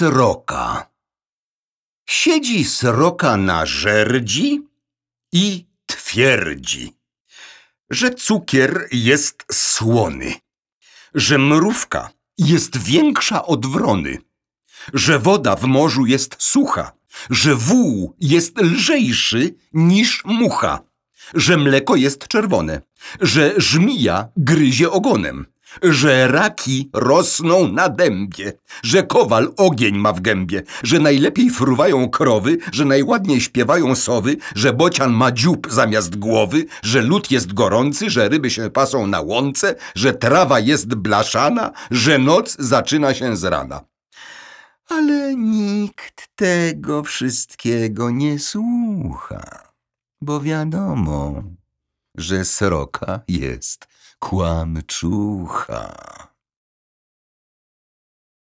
Sroka. Siedzi sroka na żerdzi i twierdzi, że cukier jest słony, że mrówka jest większa od wrony, że woda w morzu jest sucha, że wół jest lżejszy niż mucha, że mleko jest czerwone, że żmija gryzie ogonem, że raki rosną na dębie, że kowal ogień ma w gębie, że najlepiej fruwają krowy, że najładniej śpiewają sowy, że bocian ma dziób zamiast głowy, że lód jest gorący, że ryby się pasą na łące, że trawa jest blaszana, że noc zaczyna się z rana. Ale nikt tego wszystkiego nie słucha, bo wiadomo, że sroka jest kłamczucha.